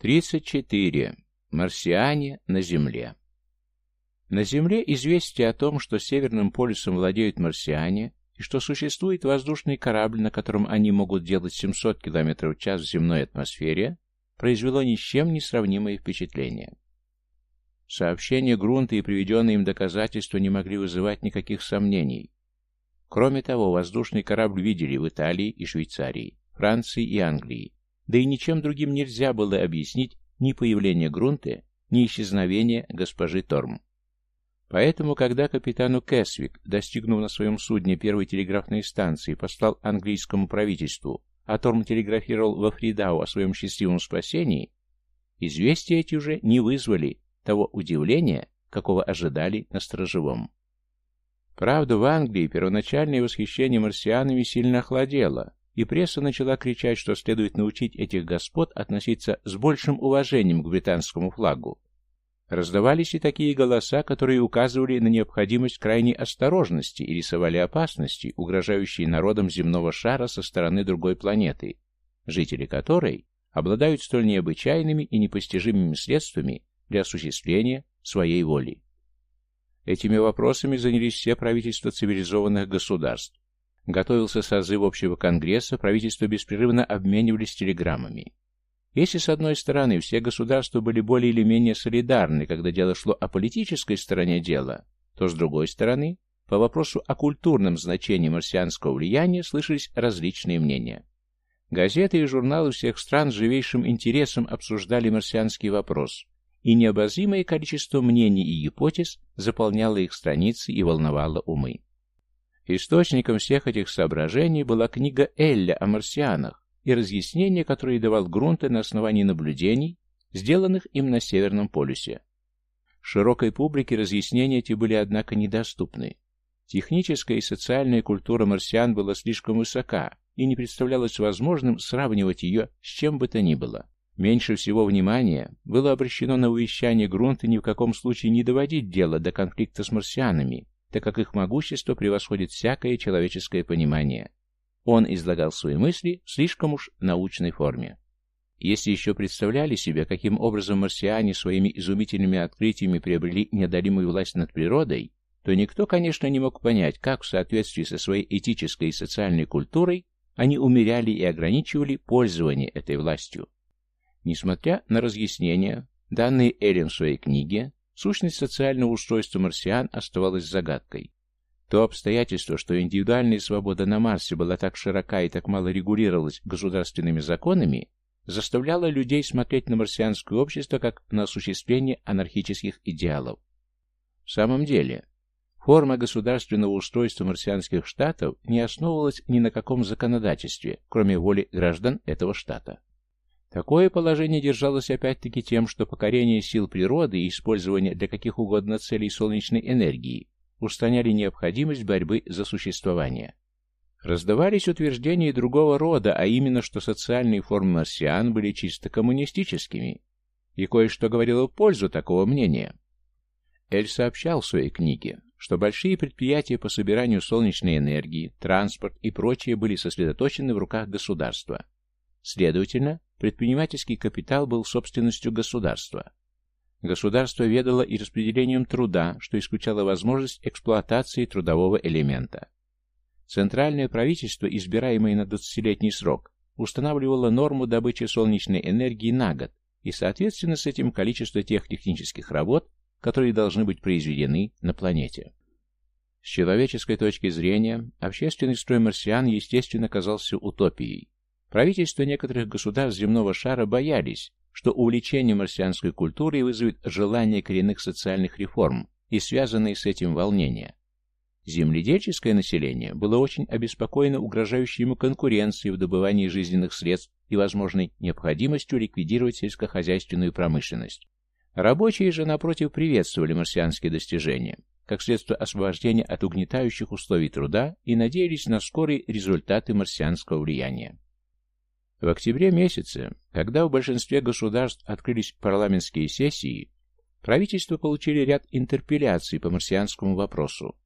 34. Марсиане на Земле. На Земле известие о том, что Северным полюсом владеют марсиане, и что существует воздушный корабль, на котором они могут делать 700 км в час в земной атмосфере, произвело ни с чем не впечатление. Сообщения грунта и приведенные им доказательства не могли вызывать никаких сомнений. Кроме того, воздушный корабль видели в Италии и Швейцарии, Франции и Англии, да и ничем другим нельзя было объяснить ни появление грунта, ни исчезновение госпожи Торм. Поэтому, когда капитану Кэсвик, достигнув на своем судне первой телеграфной станции, послал английскому правительству, а Торм телеграфировал во Фридау о своем счастливом спасении, известия эти уже не вызвали того удивления, какого ожидали на сторожевом. Правда, в Англии первоначальное восхищение марсианами сильно охладело, и пресса начала кричать, что следует научить этих господ относиться с большим уважением к британскому флагу. Раздавались и такие голоса, которые указывали на необходимость крайней осторожности и рисовали опасности, угрожающие народам земного шара со стороны другой планеты, жители которой обладают столь необычайными и непостижимыми средствами для осуществления своей воли. Этими вопросами занялись все правительства цивилизованных государств, Готовился созыв общего конгресса, правительства беспрерывно обменивались телеграммами. Если с одной стороны все государства были более или менее солидарны, когда дело шло о политической стороне дела, то с другой стороны, по вопросу о культурном значении марсианского влияния слышались различные мнения. Газеты и журналы всех стран с живейшим интересом обсуждали марсианский вопрос, и необозримое количество мнений и гипотез заполняло их страницы и волновало умы. Источником всех этих соображений была книга Элля о марсианах и разъяснения, которые давал Грунте на основании наблюдений, сделанных им на Северном полюсе. Широкой публике разъяснения эти были, однако, недоступны. Техническая и социальная культура марсиан была слишком высока, и не представлялось возможным сравнивать ее с чем бы то ни было. Меньше всего внимания было обращено на увещание Грунта ни в каком случае не доводить дело до конфликта с марсианами, так как их могущество превосходит всякое человеческое понимание. Он излагал свои мысли в слишком уж научной форме. Если еще представляли себе, каким образом марсиане своими изумительными открытиями приобрели неодолимую власть над природой, то никто, конечно, не мог понять, как в соответствии со своей этической и социальной культурой они умеряли и ограничивали пользование этой властью. Несмотря на разъяснения, данные Эллен в своей книге, Сущность социального устройства марсиан оставалась загадкой. То обстоятельство, что индивидуальная свобода на Марсе была так широка и так мало регулировалась государственными законами, заставляло людей смотреть на марсианское общество как на осуществление анархических идеалов. В самом деле, форма государственного устройства марсианских штатов не основывалась ни на каком законодательстве, кроме воли граждан этого штата. Такое положение держалось опять-таки тем, что покорение сил природы и использование для каких угодно целей солнечной энергии устраняли необходимость борьбы за существование. Раздавались утверждения другого рода, а именно, что социальные формы марсиан были чисто коммунистическими, и кое-что говорило в пользу такого мнения. Эль сообщал в своей книге, что большие предприятия по собиранию солнечной энергии, транспорт и прочее были сосредоточены в руках государства. Следовательно, Предпринимательский капитал был собственностью государства. Государство ведало и распределением труда, что исключало возможность эксплуатации трудового элемента. Центральное правительство, избираемое на 20-летний срок, устанавливало норму добычи солнечной энергии на год и, соответственно, с этим количество тех технических работ, которые должны быть произведены на планете. С человеческой точки зрения, общественный строй марсиан, естественно, казался утопией. Правительства некоторых государств земного шара боялись, что увлечение марсианской культурой вызовет желание коренных социальных реформ и связанные с этим волнения. Земледельческое население было очень обеспокоено угрожающей ему конкуренцией в добывании жизненных средств и возможной необходимостью ликвидировать сельскохозяйственную промышленность. Рабочие же, напротив, приветствовали марсианские достижения, как средство освобождения от угнетающих условий труда и надеялись на скорые результаты марсианского влияния. В октябре месяце, когда в большинстве государств открылись парламентские сессии, правительства получили ряд интерпелляций по марсианскому вопросу.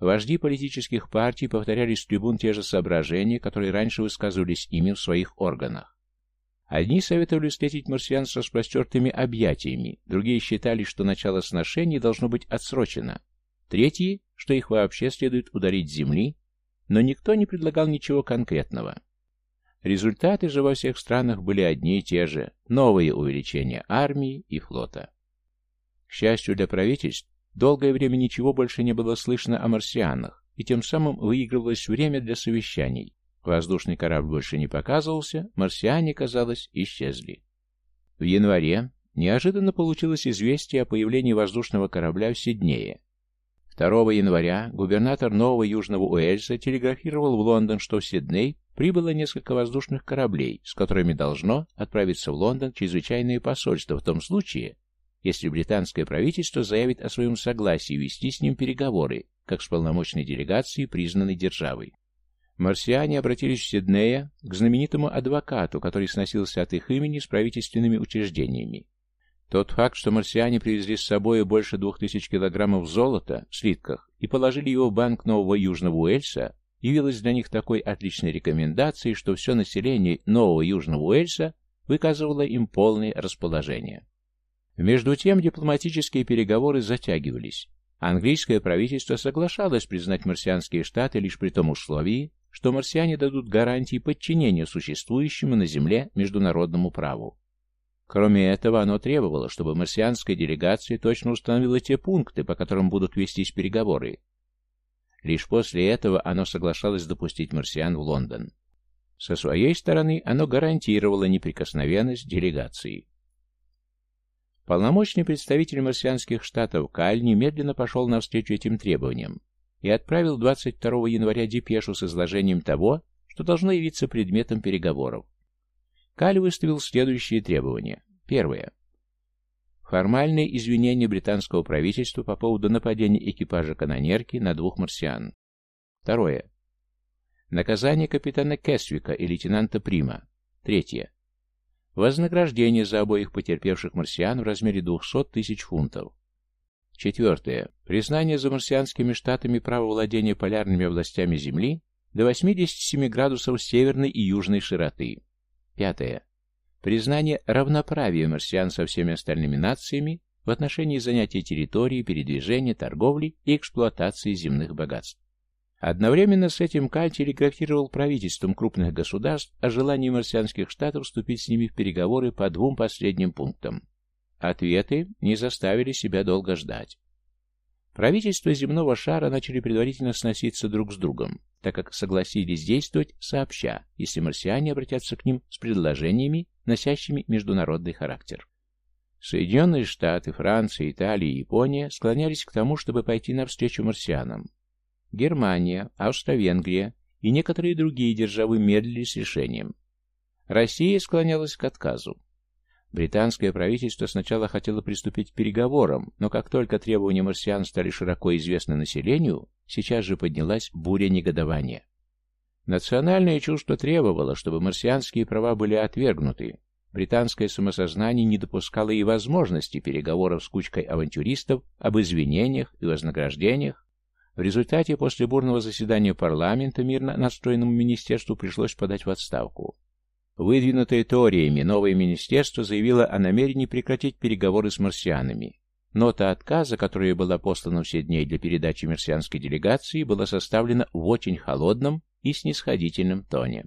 Вожди политических партий повторяли с трибун те же соображения, которые раньше высказывались ими в своих органах. Одни советовали встретить марсиан с распростертыми объятиями, другие считали, что начало сношений должно быть отсрочено, третьи, что их вообще следует ударить с земли, но никто не предлагал ничего конкретного. Результаты же во всех странах были одни и те же – новые увеличения армии и флота. К счастью для правительств, долгое время ничего больше не было слышно о марсианах, и тем самым выигрывалось время для совещаний. Воздушный корабль больше не показывался, марсиане, казалось, исчезли. В январе неожиданно получилось известие о появлении воздушного корабля в Сиднее. 2 января губернатор Нового Южного Уэльса телеграфировал в Лондон, что в Сидней прибыло несколько воздушных кораблей, с которыми должно отправиться в Лондон чрезвычайное посольство в том случае, если британское правительство заявит о своем согласии вести с ним переговоры, как с полномочной делегацией, признанной державой. Марсиане обратились в Сиднея к знаменитому адвокату, который сносился от их имени с правительственными учреждениями. Тот факт, что марсиане привезли с собой больше двух тысяч килограммов золота в слитках и положили его в банк Нового Южного Уэльса, явилось для них такой отличной рекомендацией, что все население Нового Южного Уэльса выказывало им полное расположение. Между тем дипломатические переговоры затягивались. Английское правительство соглашалось признать марсианские штаты лишь при том условии, что марсиане дадут гарантии подчинения существующему на Земле международному праву. Кроме этого, оно требовало, чтобы марсианская делегация точно установила те пункты, по которым будут вестись переговоры, Лишь после этого оно соглашалось допустить марсиан в Лондон. Со своей стороны оно гарантировало неприкосновенность делегации. Полномочный представитель марсианских штатов Каль немедленно пошел навстречу этим требованиям и отправил 22 января депешу с изложением того, что должно явиться предметом переговоров. Каль выставил следующие требования. Первое. Формальные извинения британского правительства по поводу нападения экипажа канонерки на двух марсиан. Второе. Наказание капитана Кесвика и лейтенанта Прима. Третье. Вознаграждение за обоих потерпевших марсиан в размере 200 тысяч фунтов. Четвертое. Признание за марсианскими штатами права владения полярными областями Земли до 87 градусов северной и южной широты. Пятое. Признание равноправия марсиан со всеми остальными нациями в отношении занятия территории, передвижения, торговли и эксплуатации земных богатств. Одновременно с этим Каль телеграфировал правительствам крупных государств о желании марсианских штатов вступить с ними в переговоры по двум последним пунктам. Ответы не заставили себя долго ждать. Правительства земного шара начали предварительно сноситься друг с другом, так как согласились действовать сообща, если марсиане обратятся к ним с предложениями, носящими международный характер. Соединенные Штаты, Франция, Италия и Япония склонялись к тому, чтобы пойти навстречу марсианам. Германия, Австро-Венгрия и некоторые другие державы медлили с решением. Россия склонялась к отказу. Британское правительство сначала хотело приступить к переговорам, но как только требования марсиан стали широко известны населению, сейчас же поднялась буря негодования. Национальное чувство требовало, чтобы марсианские права были отвергнуты. Британское самосознание не допускало и возможности переговоров с кучкой авантюристов об извинениях и вознаграждениях. В результате после бурного заседания парламента мирно настроенному министерству пришлось подать в отставку. Выдвинутое теориями новое министерство заявило о намерении прекратить переговоры с марсианами. Нота отказа, которая была послана все дней для передачи марсианской делегации, была составлена в очень холодном и снисходительном тоне.